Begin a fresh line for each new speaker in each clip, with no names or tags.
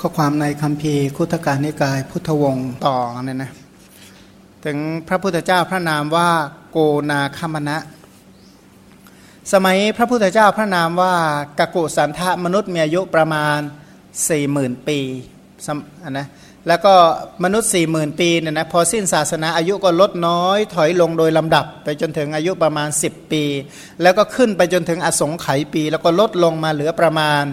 ข้อความในคำพีคุตการนิกายพุทธวงศ์ต่อเนี่ยนะถึงพระพุทธเจ้าพระนามว่าโกนาคมณะ สมัยพระพุทธเจ้าพระนามว่ากกุสันทะมนุษย์มีอายุประมาณ4มื่นปีนะแล้วก็มนุษย์4ี่หมื่นปีเนี่ยนะพอสิ้นศาสนาอายุก็ลดน้อยถอยลงโดยลำดับ ไปจนถึงอายุประมาณ 10 ปี แล้วก็ขึ้นไปจนถึงอสงไขยปี แล้วก็ลดลงมาเหลือประมาณ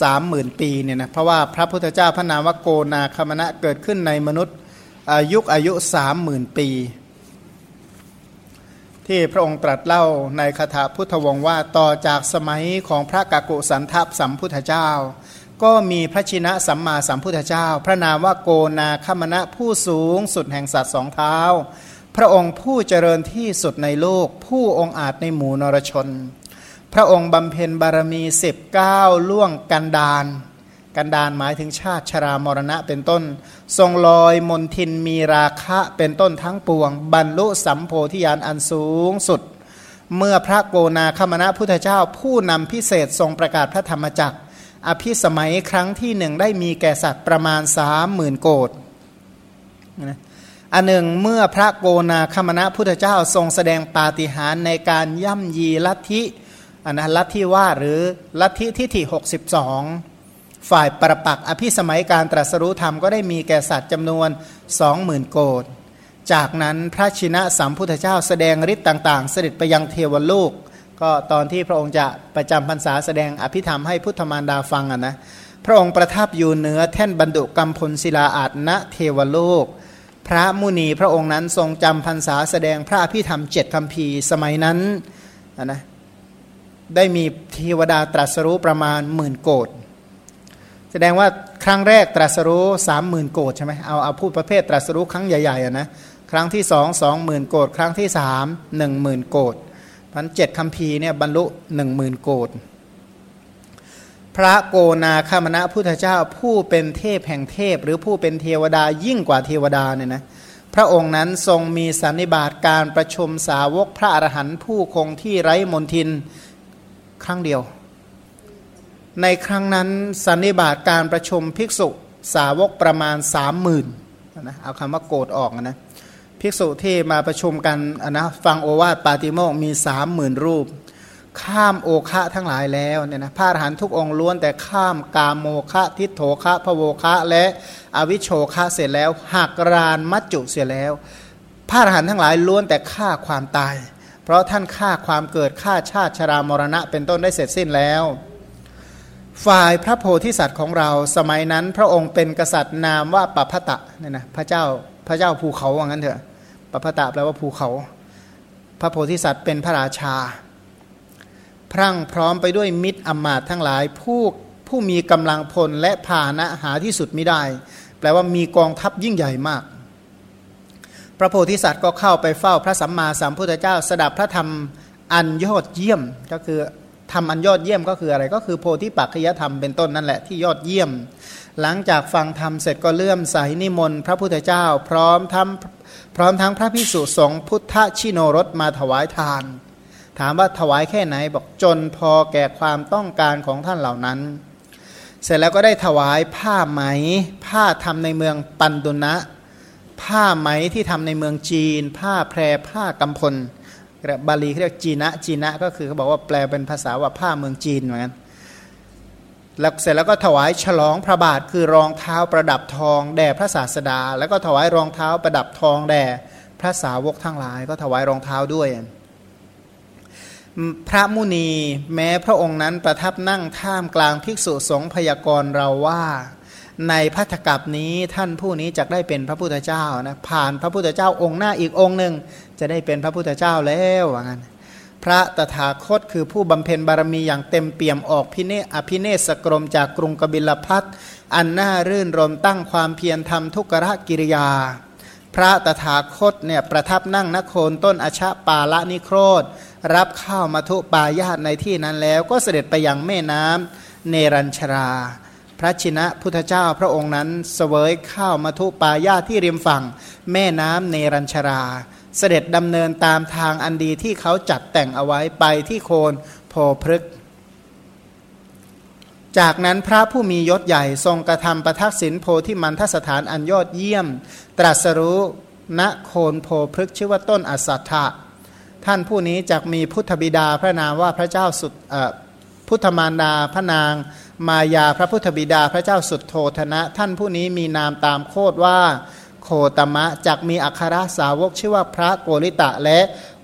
สามหมื่นปีเนี่ยนะเพราะว่าพระพุทธเจ้าพระนามวโกนาคมณะเกิดขึ้นในมนุษย์อายุอายุสามหมื่นปี ที่พระองค์ตรัสเล่าในคาถาพุทธวงศ์ว่าต่อจากสมัยของพระกากุสันทัพสัมพุทธเจ้า ก็มีพระชินะสัมมาสัมพุทธเจ้า พระนามว่าโกนาคมณะผู้สูงสุดแห่งสัตว์สองเท้า พระองค์ผู้เจริญที่สุดในโลก ผู้องอาจในหมู่นรชน พระองค์บำเพ็ญบารมีสิบเก้าล่วงกันดานกันดานหมายถึงชาติชรามรณะเป็นต้น ทรงลอยมนทินมีราคะเป็นต้นทั้งปวง บรรลุสัมโพธิญาณอันสูงสุด เมื่อพระโกนาคมณะพุทธเจ้าผู้นำพิเศษทรงประกาศพระธรรมจักร อภิสมัยครั้งที่หนึ่งได้มีแก่สัตว์ประมาณสามหมื่นโกดอันหนึ่งเมื่อพระโกนาคมณะพุทธเจ้าทรงแสดงปาฏิหาริย์ในการย่ำยีลัทธิ อันนะลัทธิว่าหรือลัทธิทิฏฐิ62 ฝ่ายประปักอภิสมัยการตรัสรู้ธรรมก็ได้มีแก่สัตว์จำนวนสองหมื่นโกดจากนั้นพระชินะสัมพุทธเจ้าแสดงฤทธิ์ต่างๆ เสด็จไปยังเทวโลก ก็ตอนที่พระองค์จะประจำพรรษาแสดงอภิธรรมให้พุทธมารดาฟังอะนะพระองค์ประทับอยู่เหนือแท่นบรรดุกรรมพลศิลาอาจณเทวโลก พระมุนีพระองค์นั้นทรงจำพรรษาแสดงพระอภิธรรมเจ็ดคำพีสมัยนั้นนะ ได้มีเทวดาตรัสรู้ประมาณหมื่นโกดแสดงว่าครั้งแรกตรัสรู้สามหมื่นโกดใช่ไหมเอาเอาพูดประเภทตรัสรู้ครั้งใหญ่ๆนะครั้งที่สองสองหมื่นโกดครั้งที่สามหนึ่งหมื่นโกดพันเจ็ดคำพีเนี่ยบรรลุหนึ่งหมื่นโกดพระโกนาคามณะพุทธเจ้าผู้เป็นเทพแห่งเทพ หรือผู้เป็นเทวดายิ่งกว่าเทวดาเนี่ยนะพระองค์นั้นทรงมีสันนิบาตการประชุมสาวกพระอรหันต์ผู้คงที่ไร้มนทิน ครั้งเดียว ในครั้งนั้นสันนิบาตการประชุมภิกษุสาวกประมาณสามหมื่นนะเอาคำว่าโกรธออกนะภิกษุที่มาประชุมกันนะฟังโอวาทปาติโมกมีสามหมื่นรูป ข้ามโอคะทั้งหลายแล้วเนี่ยนะพระอรหันทุกองล้วนแต่ข้ามกามโมคะทิโถคะพโวคะและอวิโชคะเสร็จแล้วหักรานมัจจุเสียแล้ว พระอรหันทั้งหลายล้วนแต่ฆ่าความตาย เพราะท่านฆ่าความเกิดฆ่าชาติชรามรณะ เป็นต้นได้เสร็จสิ้นแล้ว ฝ่ายพระโพธิสัตว์ของเราสมัยนั้นพระองค์เป็นกษัตริย์นามว่าปัพตะเนี่ยนะพระเจ้าพระเจ้าภูเขาว่างั้นเถอะปัพตะแปลว่าภูเขา พระโพธิสัตว์เป็นพระราชา พรั่งพร้อมไปด้วยมิตรอมาตทั้งหลายผู้ผู้มีกำลังพลและพานะหาที่สุดไม่ได้ แปลว่ามีกองทัพยิ่งใหญ่มาก พระโพธิสัตว์ก็เข้าไปเฝ้าพระสัมมาสัมพุทธเจ้า สดับพระธรรมอันยอดเยี่ยมก็คือทำอันยอดเยี่ยมก็คืออะไรก็คือโพธิปัจจยธรรมเป็นต้นนั่นแหละที่ยอดเยี่ยม หลังจากฟังธรรมเสร็จก็เลื่อมใสนิมนต์พระพุทธเจ้า พร้อมทั้งพร้อมทั้งพระพิสุสงฆ์พุทธชิโนรสมาถวายทาน ถามว่าถวายแค่ไหนบอกจนพอแก่ความต้องการของท่านเหล่านั้น เสร็จแล้วก็ได้ถวายผ้าไหม ผ้าทำในเมืองปันดุนะ ผ้าไหมที่ทำในเมืองจีน ผ้าแพรผ้ากำพลบาลีเรียกจีนะจีนะก็คือเขาบอกว่าแปลเป็นภาษาว่าผ้าเมืองจีนเหมือนกันแล้วเสร็จแล้วก็ถวายฉลองพระบาทคือรองเท้าประดับทองแด่พระศาสดา แล้วก็ถวายรองเท้าประดับทองแด่พระสาวกทั้งหลาย ก็ถวายรองเท้าด้วย พระมุนีแม้พระองค์นั้นประทับนั่งท่ามกลางภิกษุสงฆ์พยากรเราว่า ในพัทธกับนี้ท่านผู้นี้จะได้เป็นพระพุทธเจ้านะผ่านพระพุทธเจ้าองค์หน้าอีกองค์หนึ่งจะได้เป็นพระพุทธเจ้าแล้วว่างั้นพระตถาคตคือผู้บำเพ็ญบารมีอย่างเต็มเปี่ยมออกพิเนอภิเนศกรมจากกรุงกบิลพัทอันน่ารื่นรมตั้งความเพียรทำทุกรกิริยา พระตถาคตเนี่ยประทับนั่งนโคนต้นอชะปาละนิโครธ รับข้าวมาทุปายาตในที่นั้นแล้วก็เสด็จไปยังแม่น้ำเนรัญชรา พระชินะพุทธเจ้าพระองค์นั้นเสวยข้าวมาทุปายาที่ริมฝั่ง แม่น้ำเนรัญชรา เสด็จดำเนินตามทางอันดีที่เขาจัดแต่งเอาไว้ไปที่โคนโพพฤกจากนั้นพระผู้มียศใหญ่ทรงกระทำประทักษิณโพธิมันทสถานอันยอดเยี่ยม ตรัสรู้ณโคนโพพฤกชื่อว่าต้นอสัตถะท่านผู้นี้จะมีพุทธบิดาพระนามว่าพระเจ้าสุดพุทธมารดาพระนาง มายาพระพุทธบิดาพระเจ้าสุดโทธนะ ท่านผู้นี้มีนามตามโคดว่าโคตมะจักมีอัครสาวกชื่อว่าพระโกริตะและ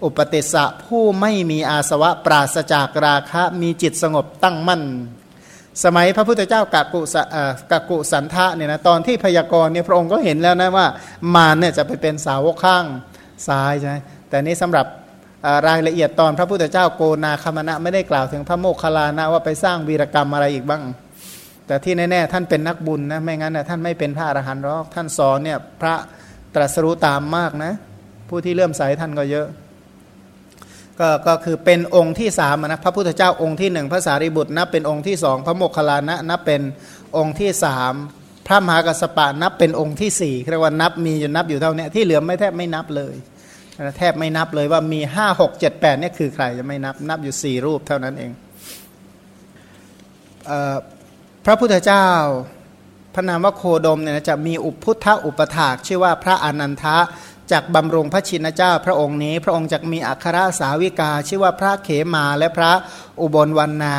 อุปติสะผู้ไม่มีอาสวะปราศจากราคะมีจิตสงบตั้งมั่น สมัยพระพุทธเจ้ากากุสกกุสันทะเนี่ยนะตอนที่พยากรณ์เนี่ยพระองค์ก็เห็นแล้วนะว่า มารเนี่ยจะไปเป็นสาวกข้างซ้ายใช่ไหมแต่นี้สำหรับ รายละเอียดตอนพระพุทธเจ้าโกนาคามณะไม่ได้กล่าวถึงพระโมคคัลลานะว่าไปสร้างวีรกรรมอะไรอีกบ้าง แต่ที่แน่ๆท่านเป็นนักบุญนะไม่งั้นนะท่านไม่เป็นพระอรหันต์หรอกท่านสอนเนี่ยพระตรัสรู้ตามมากนะ ผู้ที่เลื่อมใสท่านก็เยอะ ก็ก็คือเป็นองค์ที่สามนะพระพุทธเจ้าองค์ที่หนึ่งพระสารีบุตรนับเป็นองค์ที่สองพระโมคคัลลานะนับเป็นองค์ที่สามพระมหากัสปะนับเป็นองค์ที่สี่เรียกว่านับมีอยู่นับอยู่เท่านี้ที่เหลือไม่แทบไม่นับเลย แทบไม่นับเลยว่ามีห้าหกเจ็ดแปดนี่คือใครจะไม่นับนับอยู่สี่รูปเท่านั้นเองเอพระพุทธเจ้าพระนามว่าโคดมเนี่ยจะมีอุพุทธอุปถากชื่อว่าพระอนันทะจากบำรุงพระชินเจ้าพระองค์นี้ พระองค์จะมีอัครสาวิกา ชื่อว่าพระเขมาและพระอุบลวันนา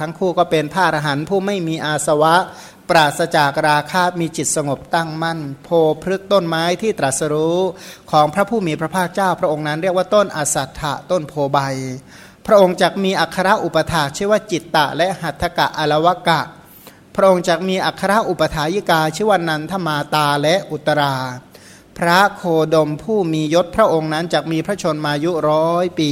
ทั้งคู่ก็เป็นพระอรหันต์ผู้ไม่มีอาสวะ ปราศจากราคามีจิตสงบตั้งมั่น โพพฤกต้นไม้ที่ตรัสรู้ของพระผู้มีพระภาคเจ้า พระองค์นั้นเรียกว่าต้นอสัตถะต้นโพใบ พระองค์จักมีอัคระอุปถาชื่อว่าจิตตะ และหัตถกะอลวกะ พระองค์จักมีอัคระอุปถายิกาชื่อว่านันทมาตาและอุตรา พระโคดมผู้มียศพระองค์นั้นจักมีพระชนมายุร้อยปี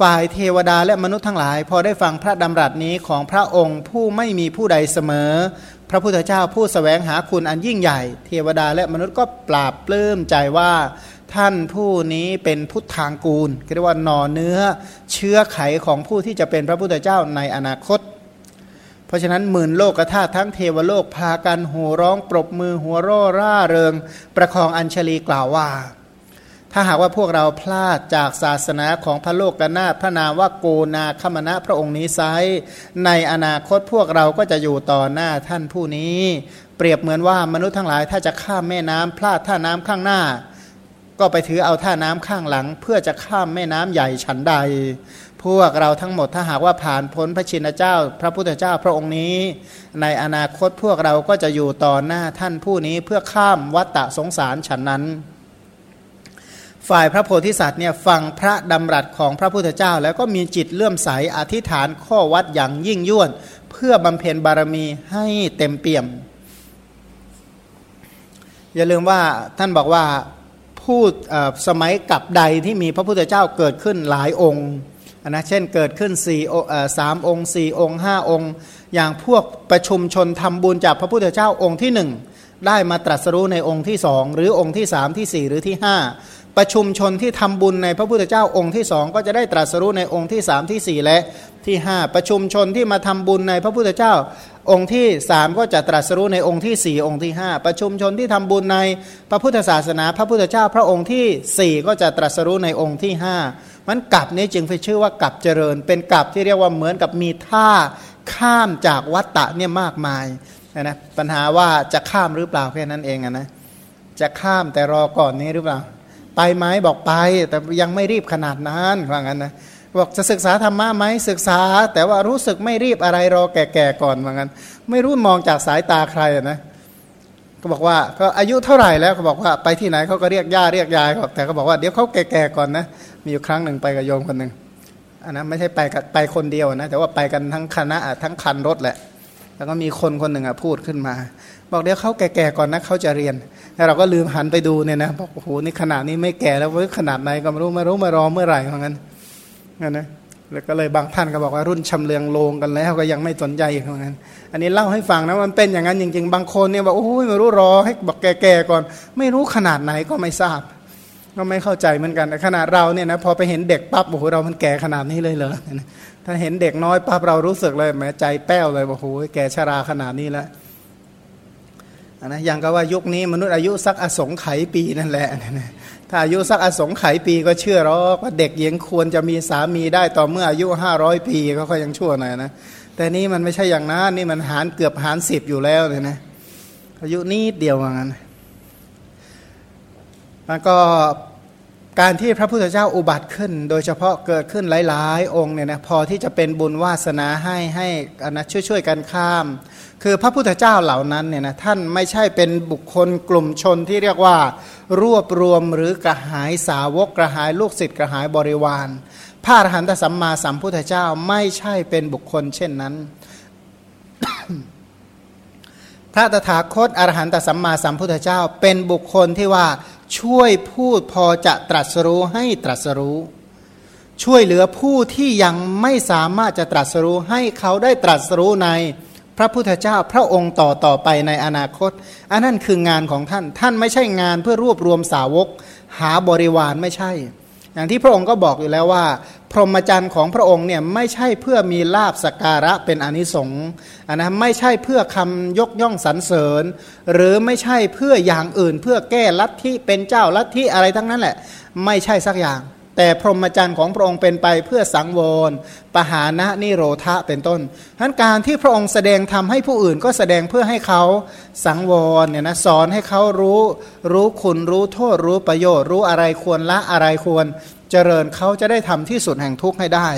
ฝ่ายเทวดาและมนุษย์ทั้งหลาย พอได้ฟังพระดำรัสนี้ของพระองค์ผู้ไม่มีผู้ใดเสมอ พระพุทธเจ้าผู้สแสวงหาคุณอันยิ่งใหญ่ เทวดาและมนุษย์ก็ปราบปลื้มใจว่าท่านผู้นี้เป็นพุทธางกูลเรียกว่าหน่อเนื้อเชื้อไขของผู้ที่จะเป็นพระพุทธเจ้าในอนาคต เพราะฉะนั้นหมื่นโลกธาตุทั้งเทวโลกพากันโห่ร้องปรบมือหัวร่อร่าเริง ประคองอัญชลีกล่าวว่า ถ้าหากว่าพวกเราพลาดจากศาสนาของพระโลกกนาพระนามว่าโกนาคมณะพระองค์นี้ไซในอนาคตพวกเราก็จะอยู่ต่อหน้าท่านผู้นี้ เปรียบเหมือนว่ามนุษย์ทั้งหลายถ้าจะข้ามแม่น้ำพลาดท่าน้ำข้างหน้า ก็ไปถือเอาท่าน้ำข้างหลัง เพื่อจะข้ามแม่น้ำใหญ่ฉันใด พวกเราทั้งหมดถ้าหากว่าผ่านพ้นพระชินเจ้า พระพุทธเจ้าพระองค์นี้ ในอนาคตพวกเราก็จะอยู่ต่อหน้าท่านผู้นี้เพื่อข้ามวัฏฏะสงสารฉันนั้น ฝ่ายพระโพธิสัตว์เนี่ยฟังพระดำรัสของพระพุทธเจ้า แล้วก็มีจิตเลื่อมใสอธิษฐานข้อวัดอย่างยิ่งยวดเพื่อบำเพ็ญบารมีให้เต็มเปี่ยม อย่าลืมว่าท่านบอกว่าพูดสมัยกับใดที่มีพระพุทธเจ้าเกิดขึ้นหลายองค์นะเช่นเกิดขึ้นสี่สามองค์สี่องค์ห้าองค์ อย่างพวกประชุมชนทำบุญจากพระพุทธเจ้าองค์ที่หนึ่ง ได้มาตรัสรู้ในองค์ที่สองหรือองค์ที่สามที่สี่หรือที่ห้าประชุมชนที่ทำบุญในพระพุทธเจ้าองค์ที่สองก็จะได้ตรัสรู้ในองค์ที่สามที่สี่และที่ห้าประชุมชนที่มาทำบุญในพระพุทธเจ้า องค์ที่สามก็จะตรัสรู้ในองค์ที่สี่องค์ที่ห้าประชุมชนที่ทำบุญในพระพุทธศาสนา พระพุทธเจ้า พระองค์ที่สี่ก็จะตรัสรู้ในองค์ที่ห้ามันกลับนี้จึงไปชื่อว่ากลับเจริญ เป็นกลับที่เรียกว่าเหมือนกับมีท่าข้ามจากวัตตะเนี่ยมากมาย นะปัญหาว่าจะข้ามหรือเปล่าแค่นั้นเองนะจะข้ามแต่รอก่อนนี้หรือเปล่า ไปไหมบอกไป แต่ยังไม่รีบขนาดนั้นว่างั้นนะบอกจะศึกษาธรรมะไหมศึกษา แต่ว่ารู้สึกไม่รีบอะไรรอแก่ๆก่อนว่างั้น ไม่รู้มองจากสายตาใครนะก็บอกว่าก็อายุเท่าไหร่แล้วเขาบอกว่าไปที่ไหนเขาก็เรียกย่าเรียกยายแต่เขาบอกว่าเดี๋ยวเขาแก่ๆก่อนนะมีอยู่ครั้งหนึ่งไปกับโยมคนหนึ่งอันนั้นไม่ใช่ไปกับไปคนเดียวนะแต่ว่าไปกันทั้งคณะทั้งคันรถแหละ แล้วก็มีคนคนหนึ่งอะพูดขึ้นมา บอกเดี๋ยวเขาแก่ๆก่อนนะเขาจะเรียนแล้วเราก็ลืมหันไปดูเนี่ยนะบอกโอ้โหนี่ขนาดนี้ไม่แก่แล้วว้ยขนาดไหนก็ไม่รู้ไม่รู้มารอเมื่อไหร่เหมือนกันนั่นนะแล้วก็เลยบางท่านก็บอกว่ารุ่นชำเลืองโลงกันแล้วก็ยังไม่สนใจอีกเหมือนกันอันนี้เล่าให้ฟังนะมันเป็นอย่างนั้นจริง ๆ บางคนเนี่ยบอกโอ้ยไม่รู้รอให้บอกแก่ๆก่อน ไม่รู้ขนาดไหนก็ไม่ทราบ ก็ไม่เข้าใจเหมือนกันขนาดเราเนี่ยนะพอไปเห็นเด็กปั๊บโอ้โหเรามันแก่ขนาดนี้เลยเหรอ ถ้าเห็นเด็กน้อยปั๊บเรารู้สึกเลยแหมใจแป้วเลยบอกโอ้โหแก่ชราขนาดนี้แล้วนะอย่างก็ว่ายุคนี้มนุษย์อายุสักอสงไขยปีนั่นแหละถ้าอายุสักอสงไขยปีก็เชื่อหรอกว่าเด็กหญิงควรจะมีสามีได้ต่อเมื่ออายุห้าร้อยปีก็ค่อยยังชั่วหน่อยนะแต่นี้มันไม่ใช่อย่างนั้นนี่มันหารเกือบหารสิบอยู่แล้วเลยนะอายุนิดเดียวว่างั้นแล้วก็ การที่พระพุทธเจ้าอุบัติขึ้น โดยเฉพาะเกิดขึ้นหลาย ๆ องค์เนี่ยนะพอที่จะเป็นบุญวาสนาให้ให้อนนะช่วยๆกันข้าม คือพระพุทธเจ้าเหล่านั้นเนี่ยนะท่านไม่ใช่เป็นบุคคลกลุ่มชนที่เรียกว่า รวบรวมหรือกระหายสาวกกระหายลูกศิษย์กระหายบริวารพระอรหันตสัมมาสัมพุทธเจ้าไม่ใช่เป็นบุคคลเช่นนั้น พระตถาคตอรหันตสัมมาสัมพุทธเจ้าเป็นบุคคลที่ว่า ช่วยพูดพอจะตรัสรู้ให้ตรัสรู้ ช่วยเหลือผู้ที่ยังไม่สามารถจะตรัสรู้ให้เขาได้ตรัสรู้ในพระพุทธเจ้าพระองค์ต่อต่อไปในอนาคต อันนั้นคืองานของท่าน ท่านไม่ใช่งานเพื่อรวบรวมสาวก หาบริวารไม่ใช่ อย่างที่พระองค์ก็บอกอยู่แล้วว่า พรหมจรรย์ของพระองค์เนี่ยไม่ใช่เพื่อมีลาบสการะเป็นอนิสงส์ นนะไม่ใช่เพื่อคำยกย่องสรรเสริญ หรือไม่ใช่เพื่ออย่างอื่น เพื่อแก้ลัทธิเป็นเจ้าลัทธิอะไรทั้งนั้นแหละ ไม่ใช่สักอย่าง แต่พรหมจรรย์ของพระองค์เป็นไปเพื่อสังวรปหานะนิโรธะเป็นต้นทั้นการที่พระองค์แสดงทำให้ผู้อื่นก็แสดงเพื่อให้เขาสังวรเนี่ยนะสอนให้เขารู้รู้คุณรู้โทษรู้ประโยชน์ รู้อะไรควรละอะไรควร เจริญเขาจะได้ทำที่สุดแห่งทุกข์ให้ได้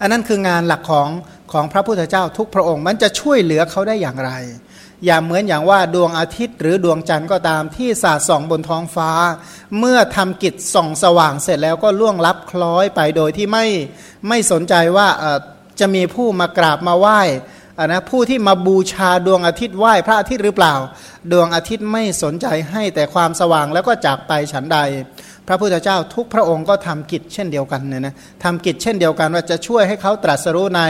อันนั้นคืองานหลักของ ของพระพุทธเจ้าทุกพระองค์ มันจะช่วยเหลือเขาได้อย่างไร อย่าเหมือนอย่างว่าดวงอาทิตย์หรือดวงจันทร์ก็ตามที่สาดส่องบนท้องฟ้า เมื่อทำกิจส่องสว่างเสร็จแล้วก็ล่วงลับคล้อยไปโดยที่ไม่ไม่สนใจว่าจะมีผู้มากราบมาไหว้นะผู้ที่มาบูชาดวงอาทิตย์ไหว้พระอาทิตย์หรือเปล่า ดวงอาทิตย์ไม่สนใจให้แต่ความสว่างแล้วก็จากไปฉันใด พระพุทธเจ้าทุกพระองค์ก็ทำกิจเช่นเดียวกันเนี่ยนะทำกิจเช่นเดียวกันว่าจะช่วยให้เขาตรัสรู้ใน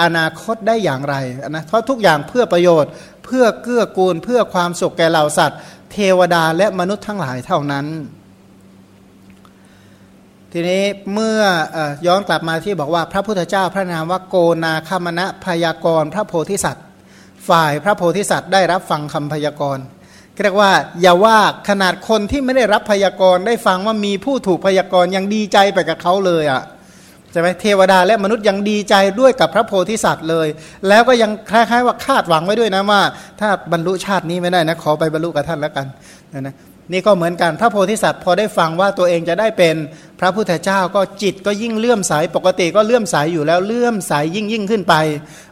อนาคตได้อย่างไรนะเพราะทุกอย่างเพื่อประโยชน์ เพื่อเกื้อกูล เพื่อความสุขแก่เหล่าสัตว์ เทวดาและมนุษย์ทั้งหลายเท่านั้น ทีนี้เมื่ออย้อนกลับมาที่บอกว่าพระพุทธเจ้าพระนามว่าโกนาคามณะพยากรพระโพธิสัตว์ ฝ่ายพระโพธิสัตว์ได้รับฟังคำพยากรณ์ เรียกว่าอย่าว่าขนาดคนที่ไม่ได้รับพยากรณ์ได้ฟังว่ามีผู้ถูกพยากรณ์ยังดีใจไปกับเขาเลยอะ่ะช่ไหมเทวดาและมนุษย์ยังดีใจด้วยกับพระโพธิสัตว์เลย แล้วก็ยังคล้ายๆว่าคาดหวังไว้ด้วยนะว่า ถ้าบรรลุชาตินี้ไม่ได้นะขอไปบรรลุกับท่านแล้วกันนะนี่ก็เหมือนกันพระโพธิสัตว์พอได้ฟังว่าตัวเองจะได้เป็นพระพุทธเจ้าก็จิตก็ยิ่งเลื่อมใสปกติก็เลื่อมใสอยู่แล้วเลื่อมใสยิ่งยิ่งขึ้นไป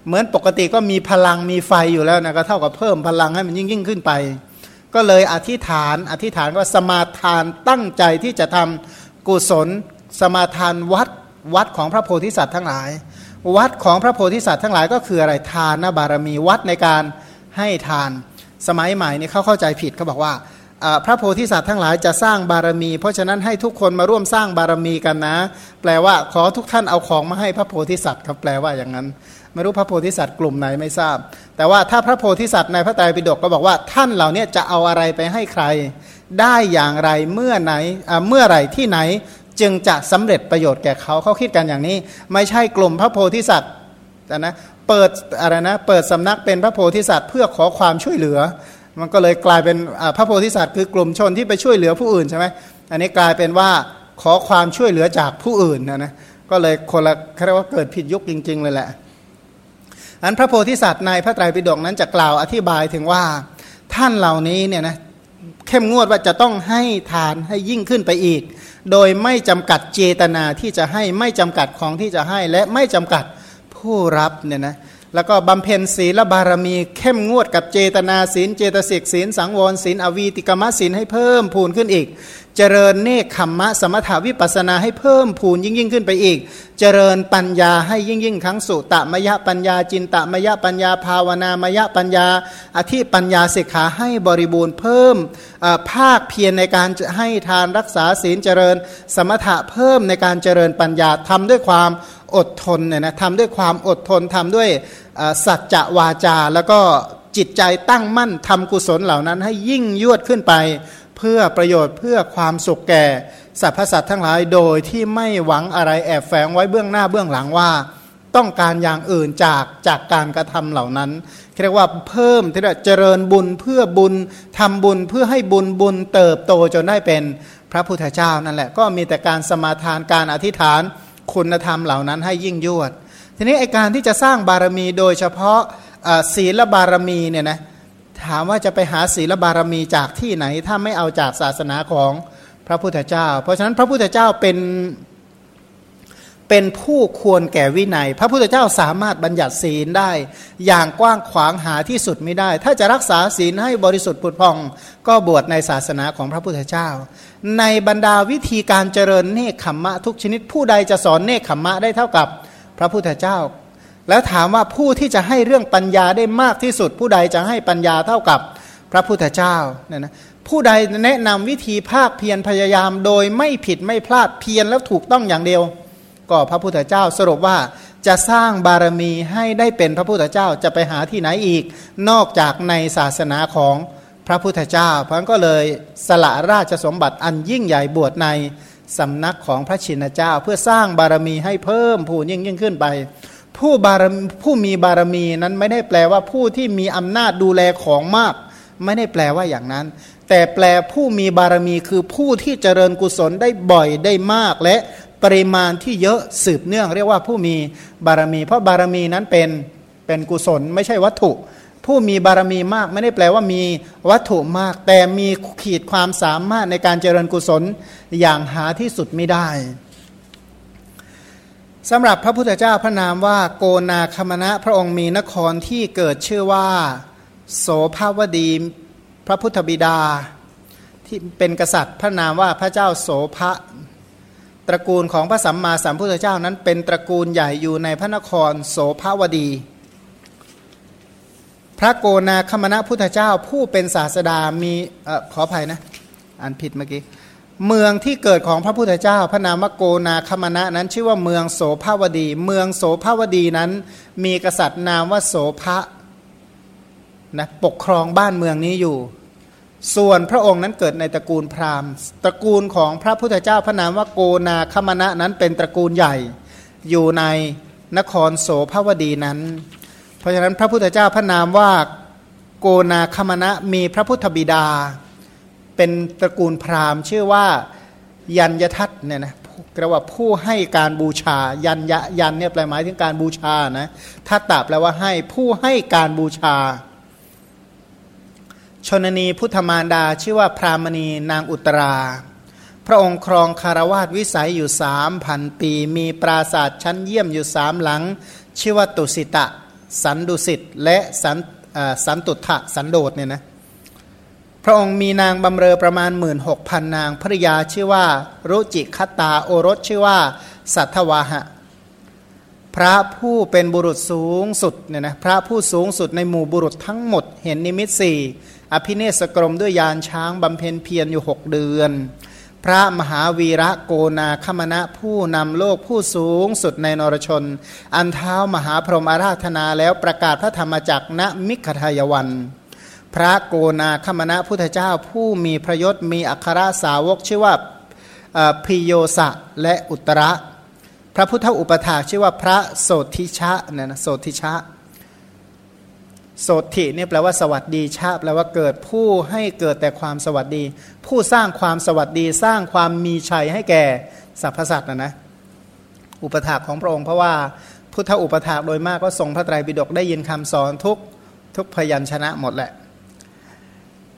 เหมือนปกติก็มีพลังมีไฟอยู่แล้วนะก็เท่ากับเพิ่มพลังให้มันยิ่งยิ่งขึ้นไป ก็เลยอธิษฐานอธิษฐานว่าสมาทานตั้งใจที่จะทำกุศล สมาทานวัดวัดของพระโพธิสัตว์ทั้งหลาย วัดของพระโพธิสัตว์ทั้งหลายก็คืออะไรทานบารมีวัดในการให้ทาน สมัยใหม่นี่เขาเข้าใจผิดเขาบอกว่าพระโพธิสัตว์ทั้งหลายจะสร้างบารมี เพราะฉะนั้นให้ทุกคนมาร่วมสร้างบารมีกันนะ แปลว่าขอทุกท่านเอาของมาให้พระโพธิสัตว์ครับแปลว่าอย่างนั้น ไม่รู้พระโพธิสัตว์กลุ่มไหนไม่ทราบ แต่ว่าถ้าพระโพธิสัตว์ในพระไตรปิฎกก็บอกว่าท่านเหล่านี้จะเอาอะไรไปให้ใคร ได้อย่างไรเมื่อไหนเมื่อไหร่ที่ไหนจึงจะสำเร็จประโยชน์แก่เขาเขาคิดกันอย่างนี้ ไม่ใช่กลุ่มพระโพธิสัตว์นะเปิดอะไรนะเปิดสำนักเป็นพระโพธิสัตว์เพื่อขอความช่วยเหลือ มันก็เลยกลายเป็นพระโพธิสัตว์คือกลุ่มชนที่ไปช่วยเหลือผู้อื่นใช่ไหมอันนี้กลายเป็นว่าขอความช่วยเหลือจากผู้อื่นนะนะก็เลยคนละเรียกว่าเกิดผิดยุคจริง ๆ เลยแหละ อันพระโพธิสัตว์ในพระไตรปิฎกนั้นจะกล่าวอธิบายถึงว่าท่านเหล่านี้เนี่ยนะเข้มงวดว่าจะต้องให้ทานให้ยิ่งขึ้นไปอีก โดยไม่จำกัดเจตนาที่จะให้ไม่จำกัดของที่จะให้และไม่จำกัดผู้รับเนี่ยนะแล้วก็บำเพ็ญศีลบารมีเข้มงวดกับเจตนาศีลเจตสิกศีลสังวรศีลอวีติกมศีลให้เพิ่มพูนขึ้นอีก เจริญเนคขมมะสมถาวิปัสนาให้เพิ่มพูนยิ่งยิ่งขึ้นไปอีก เจริญปัญญาให้ยิ่งยิ่งทั้งสุตมยะปัญญาจินตมยะปัญญาภาวนามยะปัญญา อธิปัญญาสิกขาให้บริบูรณ์เพิ่มภาคเพียรในการให้ทานรักษาศีลเจริญ สมถะเพิ่มในการเจริญปัญญาทำด้วยความอดทนเนี่ยนะทำด้วยความอดทนทำด้วยสัจจะวาจา แล้วก็จิตใจตั้งมั่นทำกุศลเหล่านั้นให้ยิ่งยวดขึ้นไป พื่อประโยชน์เพื่อความสุขแก่สรรพสัตว์ทั้งหลายโดยที่ไม่หวังอะไรแอบแฝงไว้เบื้องหน้าเบื้องหลังว่า ต้องการอย่างอื่นจากจากการกระทำเหล่านั้นเรียกว่าเพิ่มที่จะเจริญบุญเพื่อบุญทำบุญเพื่อให้บุญบุญเติบโตจนได้เป็นพระพุทธเจ้านั่นแหละก็มีแต่การสมาทานการอธิษฐานคุณธรรมเหล่านั้นให้ยิ่งยวด ทีทีนี้ไอการที่จะสร้างบารมีโดยเฉพาะศีลบารมีเนี่ยนะ ถามว่าจะไปหาศีลบารมีจากที่ไหน ถ้าไม่เอาจากศาสนาของพระพุทธเจ้า เพราะฉะนั้นพระพุทธเจ้าเป็นเป็นผู้ควรแก่วินัย พระพุทธเจ้าสามารถบัญญัติศีลได้ อย่างกว้างขวางหาที่สุดไม่ได้ ถ้าจะรักษาศีลให้บริสุทธิ์ผุดพอง ก็บวชในศาสนาของพระพุทธเจ้า ในบรรดาวิธีการเจริญเนคขมมะทุกชนิดผู้ใดจะสอนเนคขมมะได้เท่ากับพระพุทธเจ้า แล้วถามว่าผู้ที่จะให้เรื่องปัญญาได้มากที่สุด ผู้ใดจะให้ปัญญาเท่ากับพระพุทธเจ้าเนี่ยนะผู้ใดแนะนำวิธีภาคเพียรพยายาม โดยไม่ผิดไม่พลาดเพียรแล้วถูกต้องอย่างเดียว ก็พระพุทธเจ้าสรุปว่าจะสร้างบารมีให้ได้เป็นพระพุทธเจ้าจะไปหาที่ไหนอีก นอกจากในศาสนาของพระพุทธเจ้าเพราะนั้นก็เลยสละราชสมบัติอันยิ่งใหญ่บวชในสำนักของพระชินเจ้า เพื่อสร้างบารมีให้เพิ่มพูนยิ่งยิ่งขึ้นไป ผู้บารมผู้มีบารมีนั้นไม่ได้แปลว่าผู้ที่มีอำนาจดูแลของมาก ไม่ได้แปลว่าอย่างนั้น แต่แปลผู้มีบารมีคือผู้ที่เจริญกุศลได้บ่อยได้มาก และปริมาณที่เยอะสืบเนื่อง เรียกว่าผู้มีบารมี เพราะบารมีนั้นเป็นเป็นกุศลไม่ใช่วัตถุ ผู้มีบารมีมาก ไม่ได้แปลว่ามีวัตถุมาก แต่มีขีดความสามารถในการเจริญกุศลอย่างหาที่สุดไม่ได้ สำหรับพระพุทธเจ้าพระนามว่าโกนาคมณะพระองค์มีนครที่เกิดชื่อว่า โสภาวดีพระพุทธบิดา ที่เป็นกษัตริย์พระนามว่าพระเจ้าโสภะตระกูลของพระสัมมาสัมพุทธเจ้านั้นเป็นตระกูลใหญ่อยู่ในพระนครโสภาวดี พระโกนาคมณะพุทธเจ้าผู้เป็นศาสดามีอขออภัยนะอ่านผิดเมื่อกี้ เมืองที่เกิดของพระพุทธเจ้า พระนามโกนาคมณะนั้นชื่อว่าเมืองโสภาวดี เมืองโสภาวดีนั้น มีกษัตริย์นามว่าโสภะนะปกครองบ้านเมืองนี้อยู่ ส่วนพระองค์นั้นเกิดในตระกูลพราหมณ์ ตระกูลของพระพุทธเจ้าพระนามว่าโกนาคมณะนั้นเป็นตระกูลใหญ่ อยู่ในนครโสภาวดีนั้น เพราะฉะนั้นพระพุทธเจ้าพระนามว่าโกนาคมณะมีพระพุทธบิดา เป็นตระกูลพราหมณ์ ชื่อว่ายัญยทัตเนี่ยนะกระว่าผู้ให้การบูชายันยะยันเนี่ยแปลหมายถึงการบูชานะทัตตาแปลว่าให้ผู้ให้การบูชา ชนนีพุทธมารดาชื่อว่าพรามณีนางอุตรา พระองค์ครองคารวาสวิสัยอยู่สามพันปี มีปราศาสตร์ชั้นเยี่ยมอยู่สามหลัง ชื่อว่าตุสิตะ สันดุสิตและสันสันตุทะสันโดษเนี่ยนะ พระองค์มีนางบำเรอประมาณหมื่นหกพันนางภริยาชื่อว่า รุจิคตาโอรสชื่อว่า สัทวาหะ พระผู้เป็นบุรุษสูงสุดเนี่ยนะพระผู้สูงสุดในหมู่บุรุษทั้งหมด เห็นนิมิตสี่อภิเนสกรมด้วยยานช้างบำเพ็ญเพียรอยู่หกเดือน พระมหาวีระโกนาคมณะผู้นำโลกผู้สูงสุดในนรชน อันเท้ามหาพรหมอาราธนาแล้วประกาศพระธรรมจักรณมิขทายวัน พระโกนาคมณะพุทธเจ้าผู้มีพระยศมีอัครสาวกชื่อว่าพิโยสะและอุตระ พระพุทธอุปถาชื่อว่าพระโสธิชะเนี่ยนะโสธิชะโสติเนี่ยแปลว่าสวัสดีชาแปลว่าเกิดผู้ให้เกิดแต่ความสวัสดี ผู้สร้างความสวัสดีสร้างความมีชัยให้แก่สรรพสัตว์นะนะอุปถากของพระองค์เพราะว่าพุทธอุปถากโดยมากก็ทรงพระไตรปิฎกได้ยินคำสอนทุกทุกพยัญชนะหมดแหละ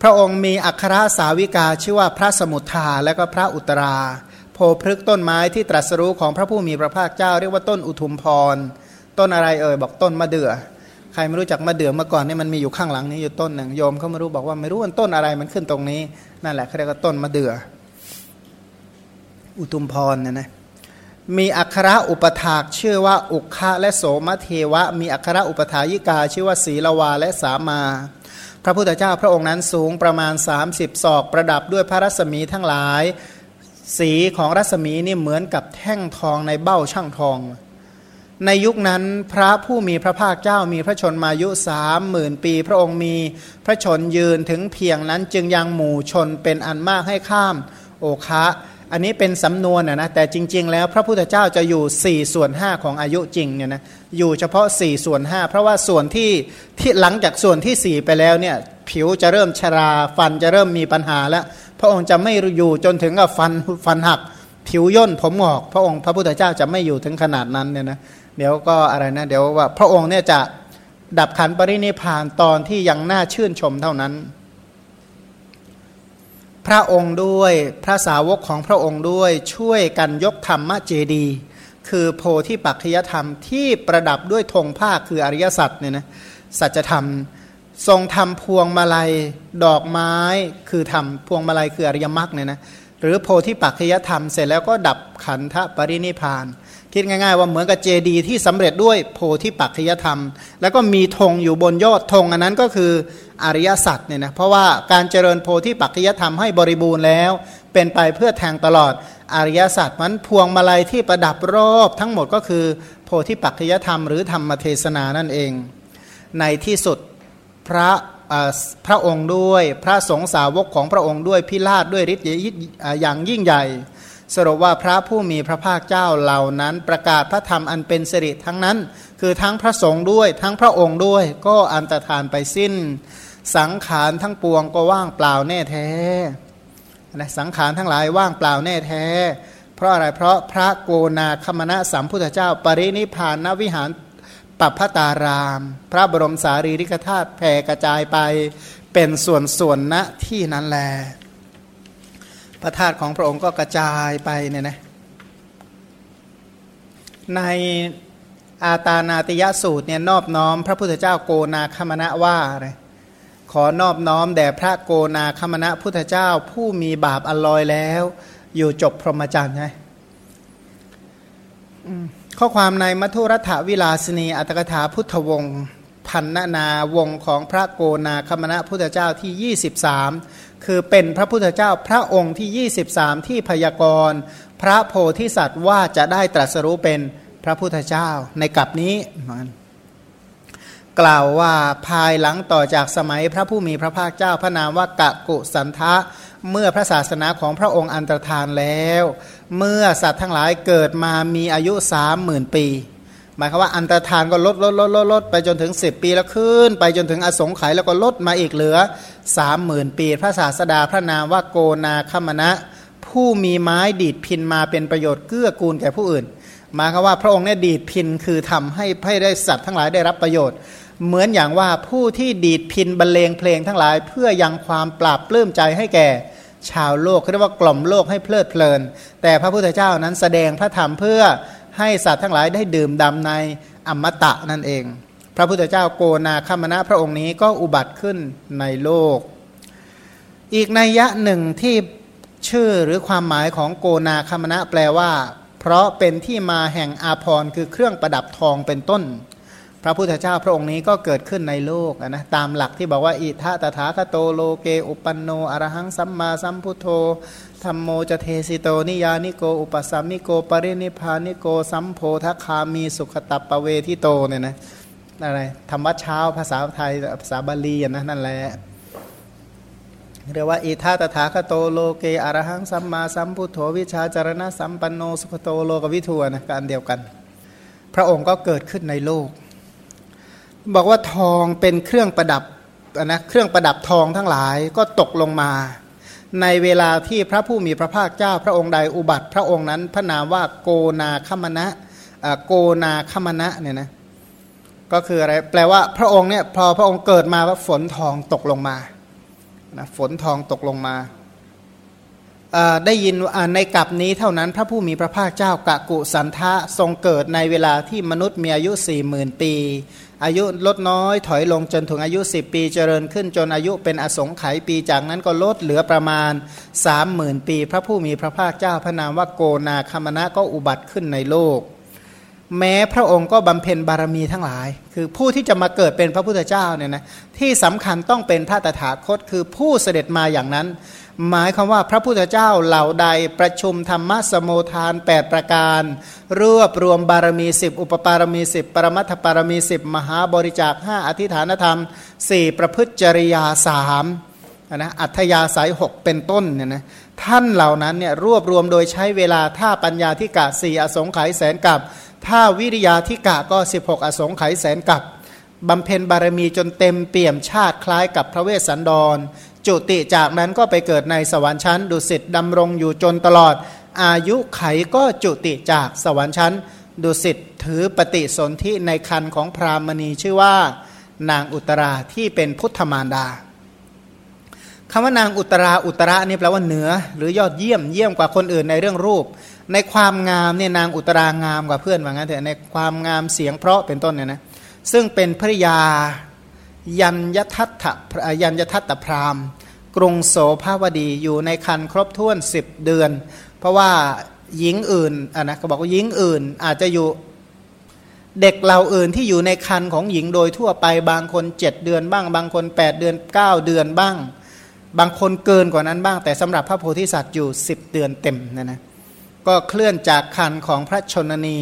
ระองค์มีอัครสาวิกาชื่อว่าพระสมุทธาและก็พระอุตรา โพพฤกต้นไม้ที่ตรัสรู้ของพระผู้มีพระภาคเจ้า เรียกว่าต้นอุทุมพร ต้นอะไรเอ่ยบอกต้นมะเดื่อใครไม่รู้จักมะเดื่อมาก่อนนี่มันมีอยู่ข้างหลังนี้อยู่ต้นหนึ่งโยมเขาไม่รู้บอกว่าไม่รู้ว่าต้นอะไรมันขึ้นตรงนี้นั่นแหละเขาเรียกว่าต้นมะเดื่ออุตุมพรเนี่ยนะมีอัคระอุปถากชื่อว่าอุคะและโสมเทวะ มีอัคระอุปถายิกาชื่อว่าศีลวาและสามา พระพุทธเจ้าพระองค์นั้นสูงประมาณ 30 ศอกประดับด้วยพระรัศมีทั้งหลาย สีของรัศมีนี่เหมือนกับแท่งทองในเบ้าช่างทอง ในยุคนั้นพระผู้มีพระภาคเจ้ามีพระชนมายุสามหมื่นปี พระองค์มีพระชนยืนถึงเพียงนั้นจึงยังหมู่ชนเป็นอันมากให้ข้าม โอคะ อันนี้เป็นสำนวนนะนะแต่จริง ๆ แล้วพระพุทธเจ้าจะอยู่ 4 ส่วน 5 ของอายุจริงเนี่ยนะอยู่เฉพาะ 4 ส่วน 5 เพราะว่าส่วนที่ที่หลังจากส่วนที่ 4 ไปแล้วเนี่ยผิวจะเริ่มชราฟันจะเริ่มมีปัญหาแล้ว พระองค์จะไม่อยู่จนถึงกับฟันฟันหัก ผิวย่นผมหงอก พระองค์พระพุทธเจ้าจะไม่อยู่ถึงขนาดนั้นเนี่ยนะเดี๋ยวก็อะไรนะเดี๋ยวว่าพระองค์เนี่ยจะดับขันปรินิพานตอนที่ยังน่าชื่นชมเท่านั้น พระองค์ด้วยพระสาวกของพระองค์ด้วยช่วยกันยกธรรมเจดี คือโพธิปัจจยธรรมที่ประดับด้วยธงผ้าคืออริยสัจเนี่ยนะสัจธรรมทรงทำพวงมาลัยดอกไม้ คือทำพวงมาลัยคืออริยมรรคเนี่ยนะหรือโพธิปัจจยธรรมเสร็จแล้วก็ดับขันธปรินิพาน คิดง่ายๆ ว่าเหมือนกับเจดีที่สำเร็จด้วยโพธิปัจจยธรรม แล้วก็มีธงอยู่บนยอดธงอันนั้นก็คืออริยสัจเนี่ยนะเพราะว่าการเจริญโพธิปัจจยธรรมให้บริบูรณ์แล้ว เป็นไปเพื่อแทงตลอดอริยสัจมันพวงมาลัยที่ประดับรอบทั้งหมดก็คือ โพธิปัจจยธรรมหรือธรรมเทศนานั่นเอง ในที่สุดพระพระองค์ด้วยพระสงฆ์สาวกของพระองค์ด้วยพิราชด้วยฤทธิ์อย่างยิ่งใหญ่ สรุปว่าพระผู้มีพระภาคเจ้าเหล่านั้น ประกาศพระธรรมอันเป็นสิริทั้งนั้น คือทั้งพระสงฆ์ด้วย ทั้งพระองค์ด้วย ก็อันตรธานไปสิ้น สังขารทั้งปวงก็ว่างเปล่าแน่แท้นะสังขารทั้งหลายว่างเปล่าแน่แท้ เพราะอะไรเพราะพระโกนาคมณะสัมพุทธเจ้า ปรินิพานนวิหารปัปพตาราม พระบรมสารีริกธาตุแผ่กระจายไปเป็นส่วนส่วนณที่นั้นแล พระธาตุของพระองค์ก็กระจายไปเนี่ยนะในอาตานาติยสูตรเนี่ยนอบน้อม พระพุทธเจ้าโกนาคมณะว่าอะไรขอนอบน้อมแด่พระโกนาคมณะพุทธเจ้าผู้มีบาปอลอยแล้ว อยู่จบพรหมจรรย์ใช่ข้อความในมัทุรัฐวิลาสนีอัตกถาพุทธวงศ์พันนานาวงของพระโกนาคมณะพุทธเจ้าที่ 23 คือเป็นพระพุทธเจ้าพระองค์ที่ 23 ที่พยากรณ์พระโพธิสัตว์ว่าจะได้ตรัสรู้เป็นพระพุทธเจ้าในกลับนี้กล่าวว่าภายหลังต่อจากสมัยพระผู้มีพระภาคเจ้าพระนามว่ากะกุสันทะเมื่อพระศาสนาของพระองค์อันตรธานแล้ว เมื่อสัตว์ทั้งหลายเกิดมามีอายุสามหมื่นปี หมายความว่าอันตรธานก็ลดลดลดลดลดไปจนถึง 10 ปีแล้วขึ้น ไปจนถึงอสงไขยแล้วก็ลดมาอีกเหลือสามหมื่นปี พระศาสดาพระนามว่าโกนาคมณะ ผู้มีไม้ดีดพินมาเป็นประโยชน์เกื้อกูลแก่ผู้อื่น หมายความว่าพระองค์เนี่ยดีดพินคือทำให้ให้ได้สัตว์ทั้งหลายได้รับประโยชน์ เหมือนอย่างว่าผู้ที่ดีดพินบรรเลงเพลงทั้งหลาย เพื่อยังความปราบปลื้มใจให้แก่ชาวโลกเรียกว่ากล่อมโลกให้เพลิดเพลิน แต่พระพุทธเจ้านั้นแสดงพระธรรมเพื่อ ให้สัตว์ทั้งหลายได้ดื่มดำในอมตะนั่นเอง พระพุทธเจ้าโกนาคมณะพระองค์นี้ก็อุบัติขึ้นในโลก อีกนัยยะหนึ่งที่ชื่อหรือความหมายของโกนาคมณะแปลว่า เพราะเป็นที่มาแห่งอาภรณ์คือเครื่องประดับทองเป็นต้น พระพุทธเจ้าพระองค์นี้ก็เกิดขึ้นในโลกนะตามหลักที่บอกว่าอิทะตถาคโตโลเกอุปันโนอรหังสัมมาสัมพุทโธ ธรรมโมจะเทสิโตนิยานิโกอุปสัมมิโกปรินิพานิโกสัมโพธคามีสุขตับปเวทิโตเนี่ยนะอะไรธรรมวัดเช้าภาษาไทยภาษาบาลีนะนั่นแหละเรียกว่าอิทาตถาคโตโลเกอรหังสัมมาสัมพุทโธวิชาจารณะสัมปันโนสุขโตโลกวิทัวนะการเดียวกัน พระองค์ก็เกิดขึ้นในโลก บอกว่าทองเป็นเครื่องประดับนะเครื่องประดับทองทั้งหลายก็ตกลงมา ในเวลาที่พระผู้มีพระภาคเจ้าพระองค์ใดอุบัติ พระองค์นั้นพระนามว่าโกนาคมณะโกนาคมณะเนี่ยนะก็คืออะไรแปลว่าพระองค์เนี่ยพอพระองค์เกิดมาว่าฝนทองตกลงมานะฝนทองตกลงมาได้ยินในกับนี้เท่านั้นพระผู้มีพระภาคเจ้ากะกุสันทะทรงเกิดในเวลาที่มนุษย์มีอายุสี่หมื่นปี อายุลดน้อยถอยลงจนถึงอายุ 10 ปีเจริญขึ้นจนอายุเป็นอสงไขยปีจากนั้นก็ลดเหลือประมาณ 30,000 ปี พระผู้มีพระภาคเจ้าพระนามว่าโกนาคมณะก็อุบัติขึ้นในโลก แม้พระองค์ก็บำเพ็ญบารมีทั้งหลาย คือผู้ที่จะมาเกิดเป็นพระพุทธเจ้าเนี่ยนะที่สำคัญต้องเป็นพระตถาคตคือผู้เสด็จมาอย่างนั้น หมายความว่าพระพุทธเจ้าเหล่าใดประชุมธรรมะสมโมทาน 8 ประการ รวบรวมบารมี10อุปปารมี10ปรมัตถปารมี10มหาบริจาค5อธิฐานธรรม 4 ประพฤติจริยา3นะอัธยาสาย6 เป็นต้นเนี่ยนะท่านเหล่านั้นเนี่ยรวบรวมโดยใช้เวลาท่าปัญญาธิกะ4อสงไขยแสนกับท่าวิริยาธิกะก็ 16 อสงไขยแสนกับบำเพ็ญบารมีจนเต็มเปี่ยมชาติคล้ายกับพระเวสสันดร จุติจากนั้นก็ไปเกิดในสวรรค์ชั้น ดุสิตดำรงอยู่จนตลอด อายุไขก็จุติจากสวรรค์ชั้น ดุสิตถือปฏิสนธิในคันของพรามณีชื่อว่า นางอุตราที่เป็นพุทธมารดาคำว่านางอุตราอุตระนี่แปลว่าเหนือ หรือยอดเยี่ยมเยี่ยมกว่าคนอื่นในเรื่องรูป ในความงามเนี่ยนางอุตรางามกว่าเพื่อนว่างั้นเถอะในความงามเสียงเพราะเป็นต้นเนี่ยนะซึ่งเป็นภริยา ยัญยทัตถยัญยทัตตพรามกรุงโสภาวดีอยู่ในคันครบถ้วนสิบเดือน เพราะว่าหญิงอื่นอะนะเขาบอกว่าหญิงอื่นอาจจะอยู่เด็กเราอื่นที่อยู่ในคันของหญิงโดยทั่วไปบางคนเจ็ดเดือนบ้าง บางคนแปดเดือนเก้าเดือนบ้าง บางคนเกินกว่านั้นบ้าง แต่สำหรับพระโพธิสัตว์อยู่สิบเดือนเต็มนะนะก็เคลื่อนจากคันของพระชนนี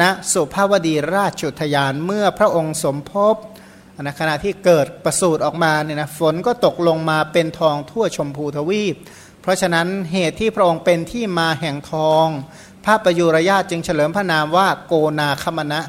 ณสุภาวดีราชุทยานเมื่อพระองค์สมภพ นะขณะที่เกิดประสูติออกมาเนี่ยนะฝนก็ตกลงมาเป็นทองทั่วชมพูทวีป เพราะฉะนั้นเหตุที่พระองค์เป็นที่มาแห่งทอง พระประยุรญาตจึงเฉลิมพระนามว่าโกนาคมณะ